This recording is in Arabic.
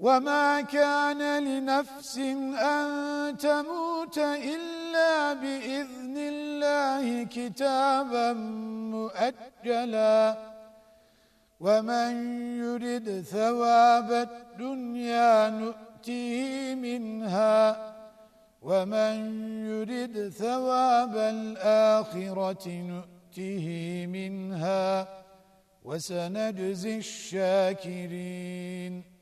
وما كان لنفس أن تموت إلا بإذن الله كتابا مؤجلا. ومن يرد ثواب الدنيا نؤتيه منها. ومن يرد ثواب الآخرة نؤته منها. وسنجزي الشاكرين.